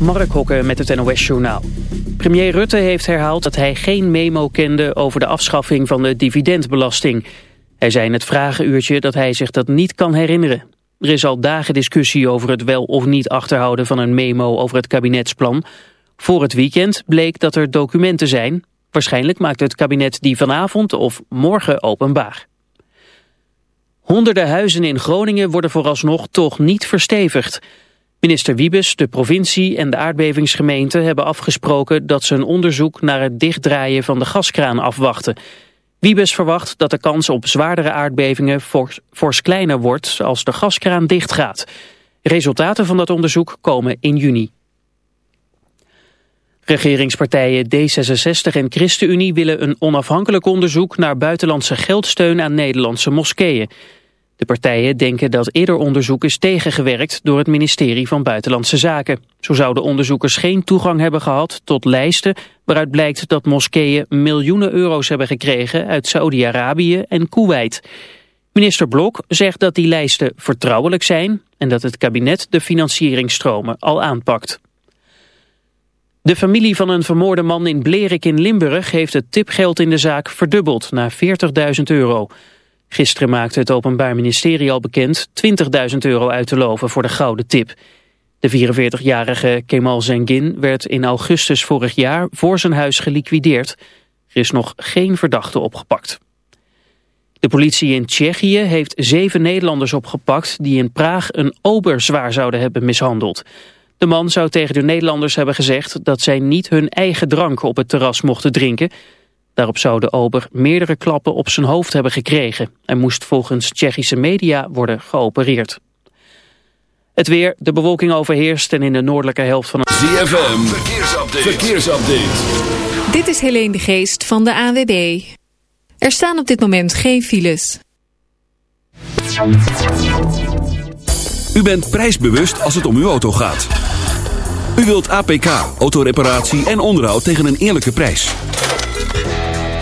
Mark Hokken met het NOS Journaal. Premier Rutte heeft herhaald dat hij geen memo kende over de afschaffing van de dividendbelasting. Hij zei in het vragenuurtje dat hij zich dat niet kan herinneren. Er is al dagen discussie over het wel of niet achterhouden van een memo over het kabinetsplan. Voor het weekend bleek dat er documenten zijn. Waarschijnlijk maakt het kabinet die vanavond of morgen openbaar. Honderden huizen in Groningen worden vooralsnog toch niet verstevigd. Minister Wiebes, de provincie en de aardbevingsgemeente hebben afgesproken dat ze een onderzoek naar het dichtdraaien van de gaskraan afwachten. Wiebes verwacht dat de kans op zwaardere aardbevingen fors, fors kleiner wordt als de gaskraan dichtgaat. Resultaten van dat onderzoek komen in juni. Regeringspartijen D66 en ChristenUnie willen een onafhankelijk onderzoek naar buitenlandse geldsteun aan Nederlandse moskeeën. De partijen denken dat eerder onderzoek is tegengewerkt door het ministerie van Buitenlandse Zaken. Zo zouden onderzoekers geen toegang hebben gehad tot lijsten waaruit blijkt dat moskeeën miljoenen euro's hebben gekregen uit Saudi-Arabië en Kuwait. Minister Blok zegt dat die lijsten vertrouwelijk zijn en dat het kabinet de financieringsstromen al aanpakt. De familie van een vermoorde man in Blerik in Limburg heeft het tipgeld in de zaak verdubbeld naar 40.000 euro. Gisteren maakte het Openbaar Ministerie al bekend 20.000 euro uit te loven voor de gouden tip. De 44-jarige Kemal Zengin werd in augustus vorig jaar voor zijn huis geliquideerd. Er is nog geen verdachte opgepakt. De politie in Tsjechië heeft zeven Nederlanders opgepakt die in Praag een ober zwaar zouden hebben mishandeld. De man zou tegen de Nederlanders hebben gezegd dat zij niet hun eigen drank op het terras mochten drinken. Daarop zou de ober meerdere klappen op zijn hoofd hebben gekregen. en moest volgens Tsjechische media worden geopereerd. Het weer, de bewolking overheerst en in de noordelijke helft van... ZFM, verkeersupdate. verkeersupdate. Dit is Helene de Geest van de AWB. Er staan op dit moment geen files. U bent prijsbewust als het om uw auto gaat. U wilt APK, autoreparatie en onderhoud tegen een eerlijke prijs.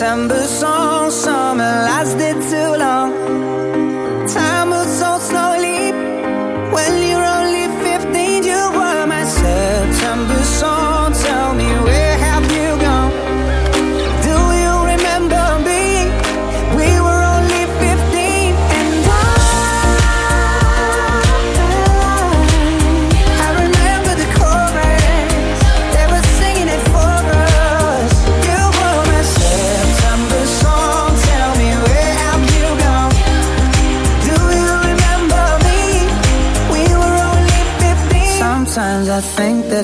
December song.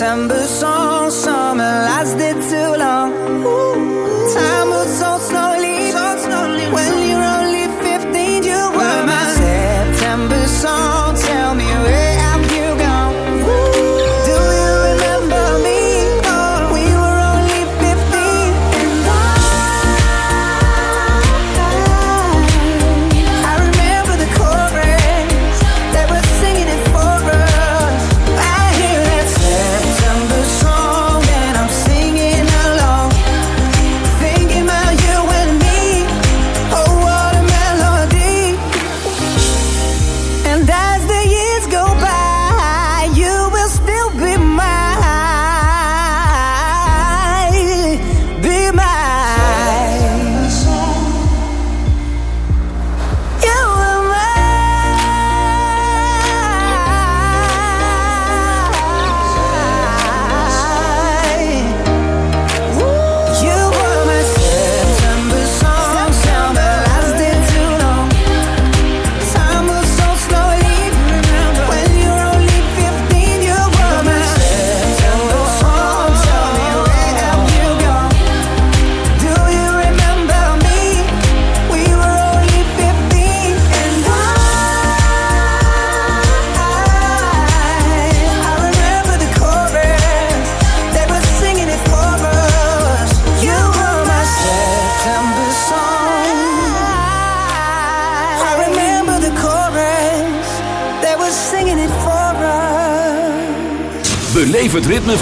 December song.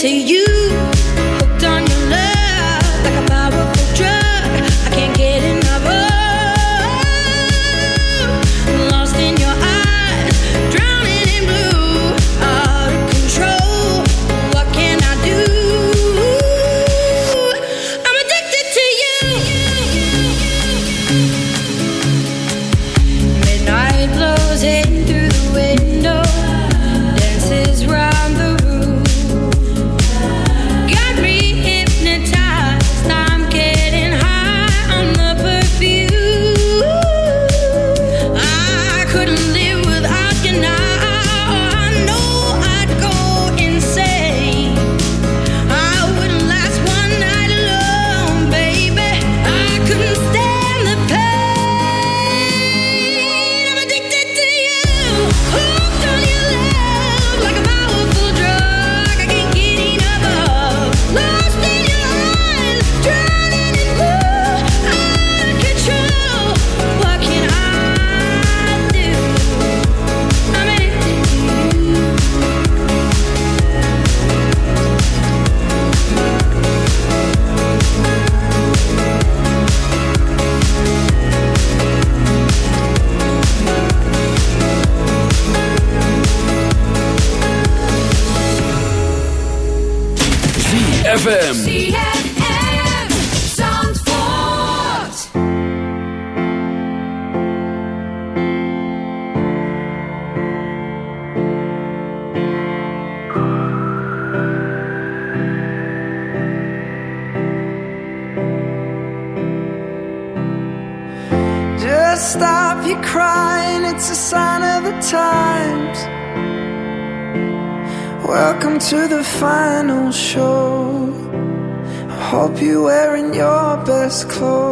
to you. ZFM. close.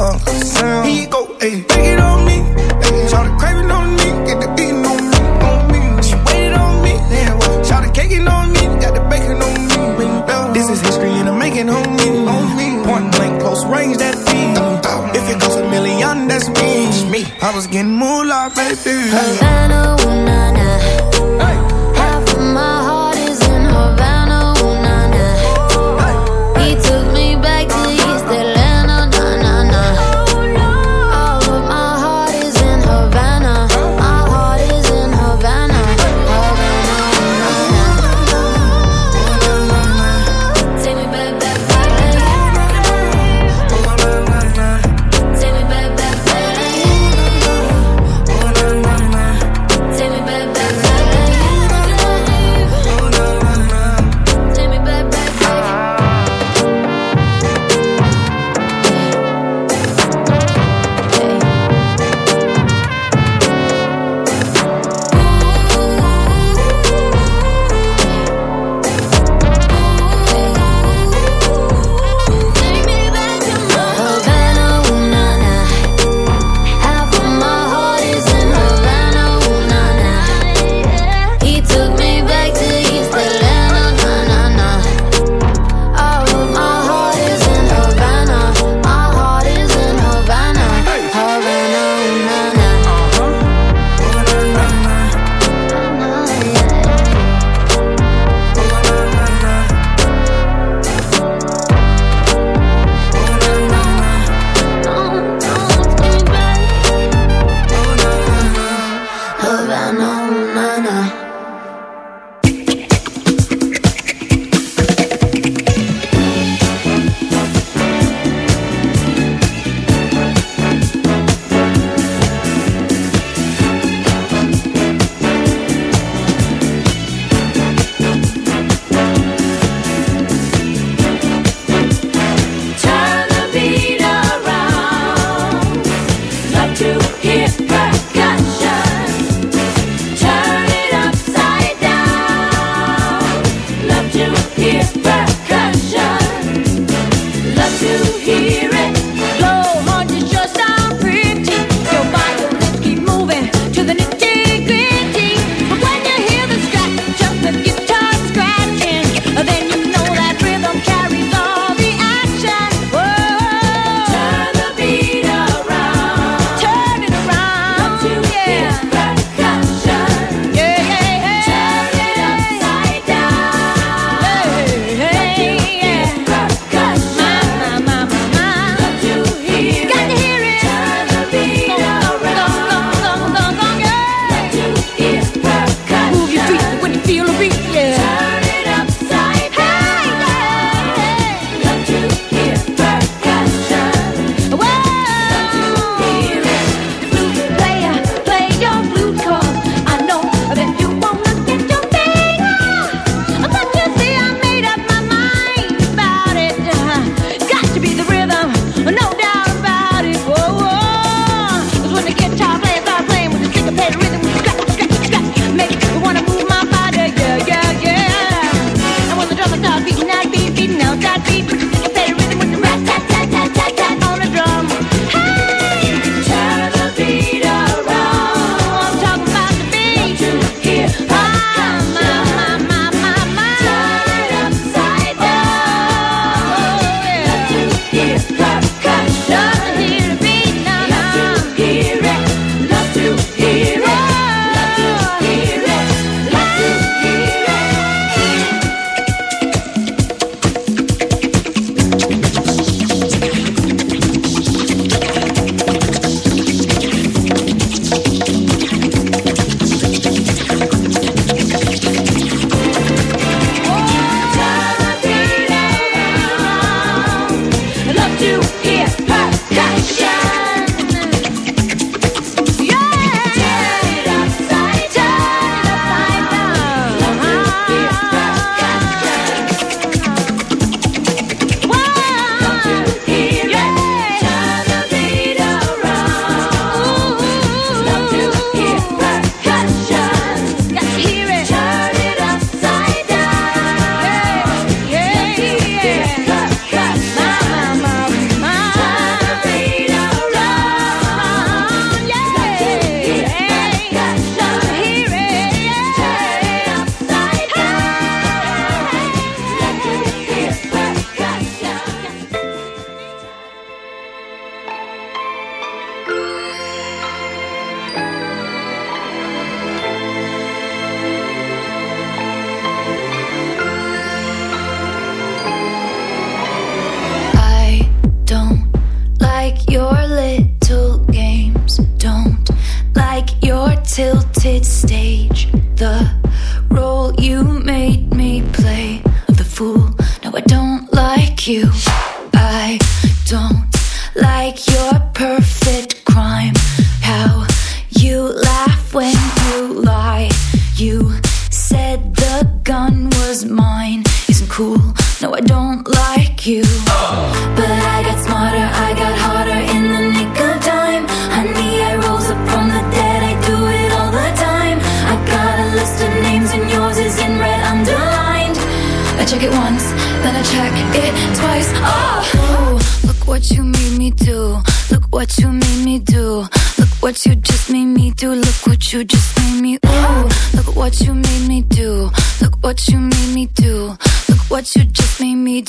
uh, sound. Here you go, ayy. Take it on me. Shout the craving on me. Get the beating on me, on me. She waited on me. Shout the caking on me. Got the bacon on me. This is history and I'm making on me. On me. Point blank, close range, that feed. Uh, uh. If it goes a million, that's me. me. I was getting moolah, baby. Havana, ooh, nah, nah.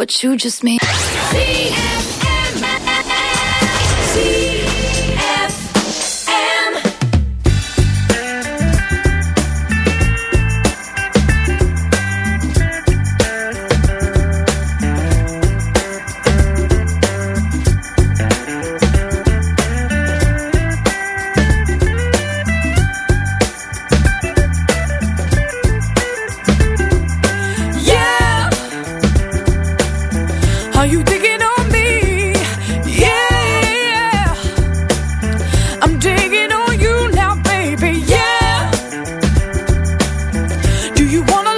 What you just made. You want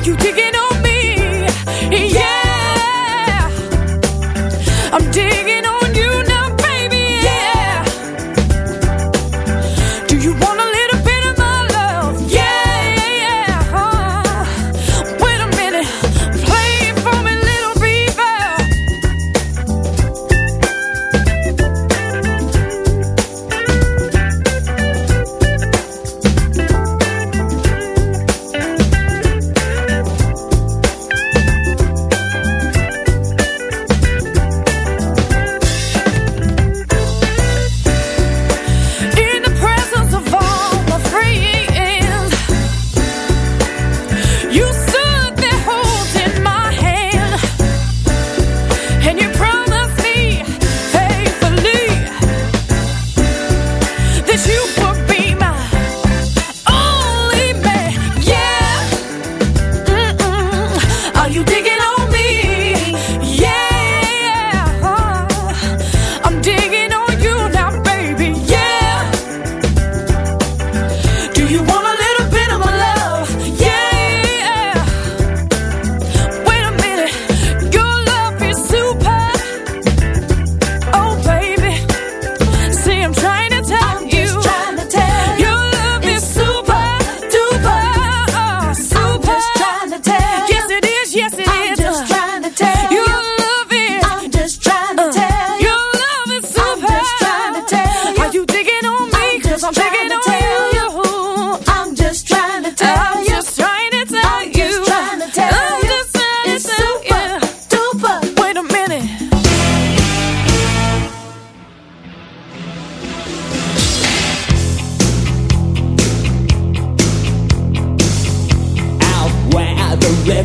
Are you digging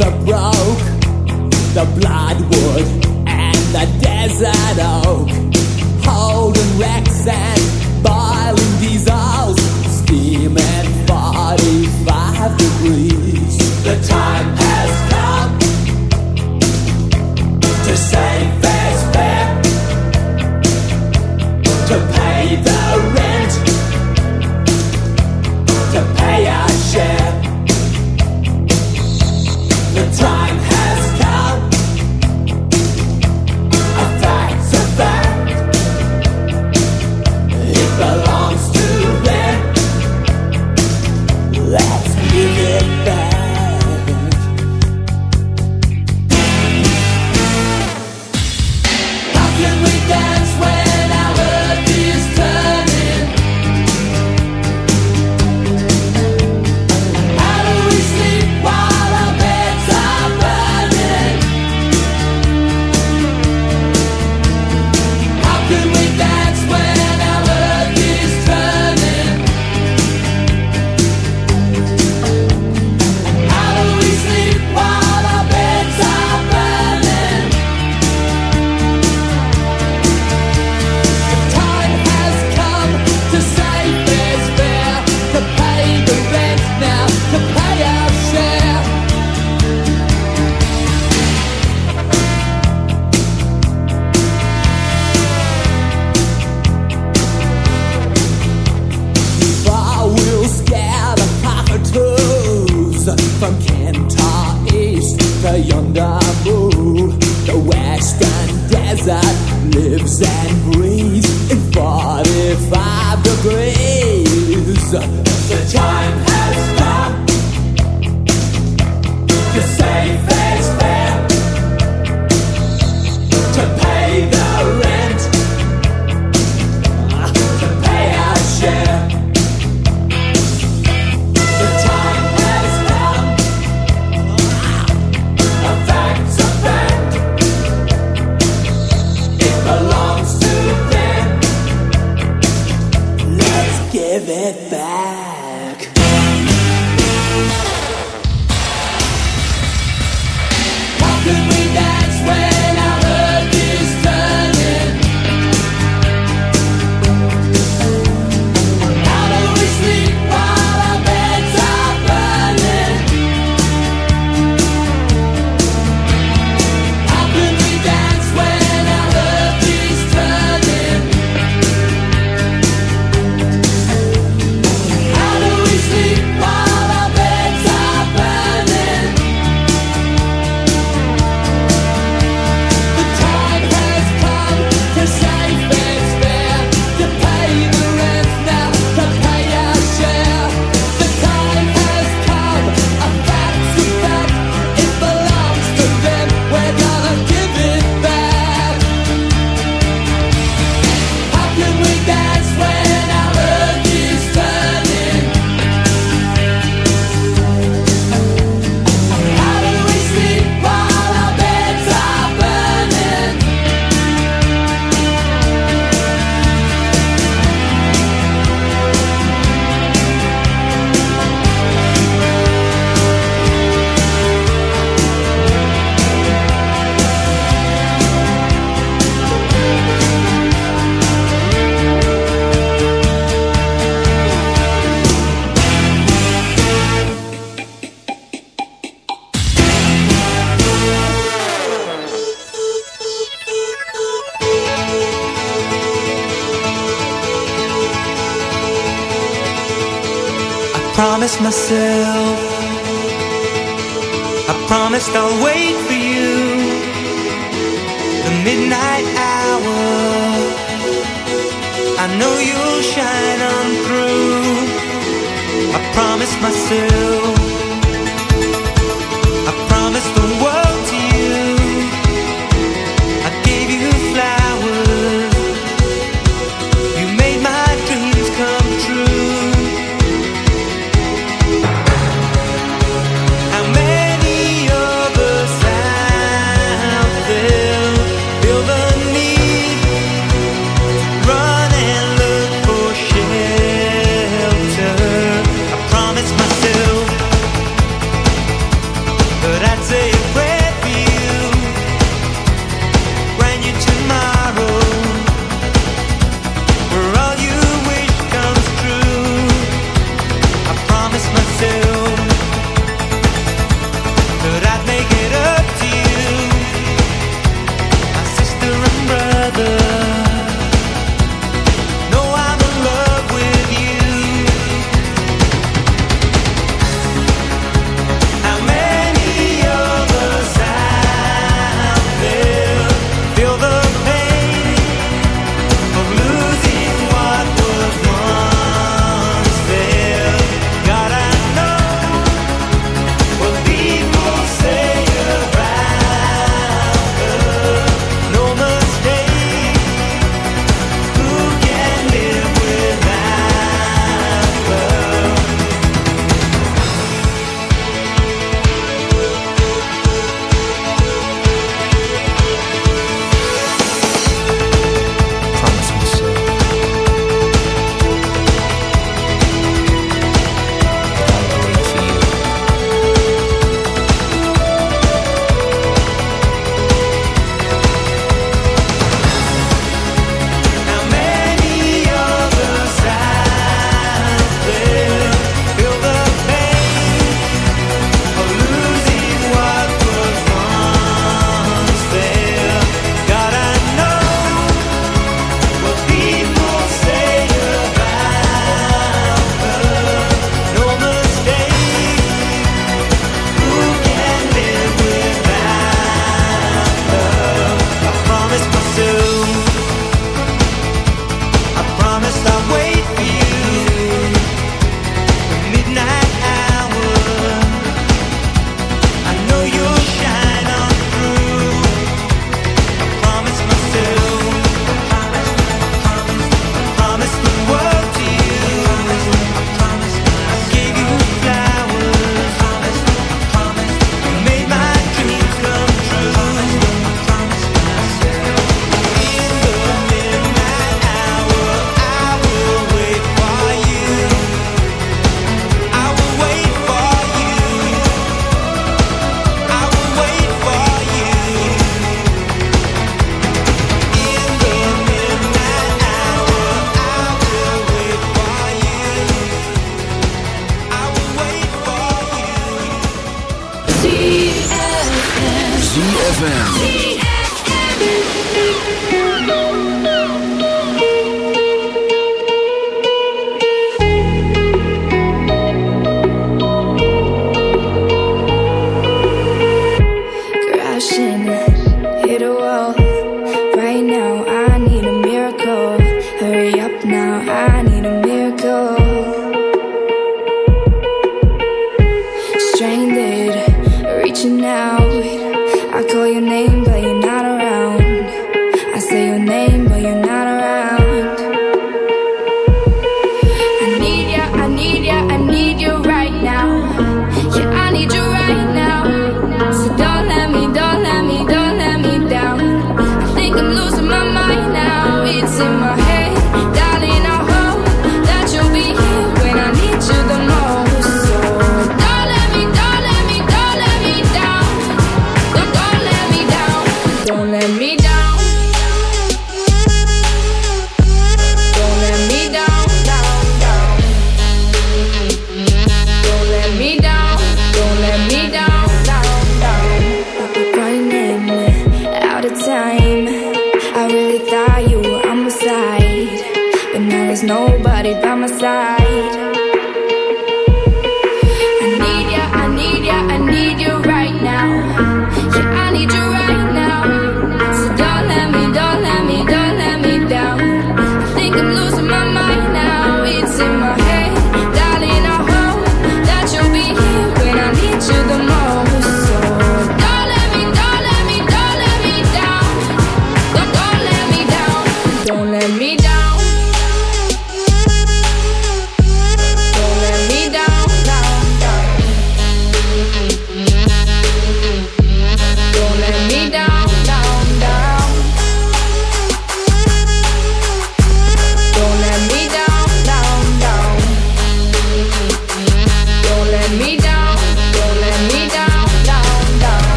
The broke the bloodwood and the desert oak. Holding wrecks and boiling diesels, steaming 45 degrees. The time has come to save this fair, to pay the rent, to pay our share. beyond the moon. The western desert lives and breathes in 45 degrees. The time has come to say face, face. myself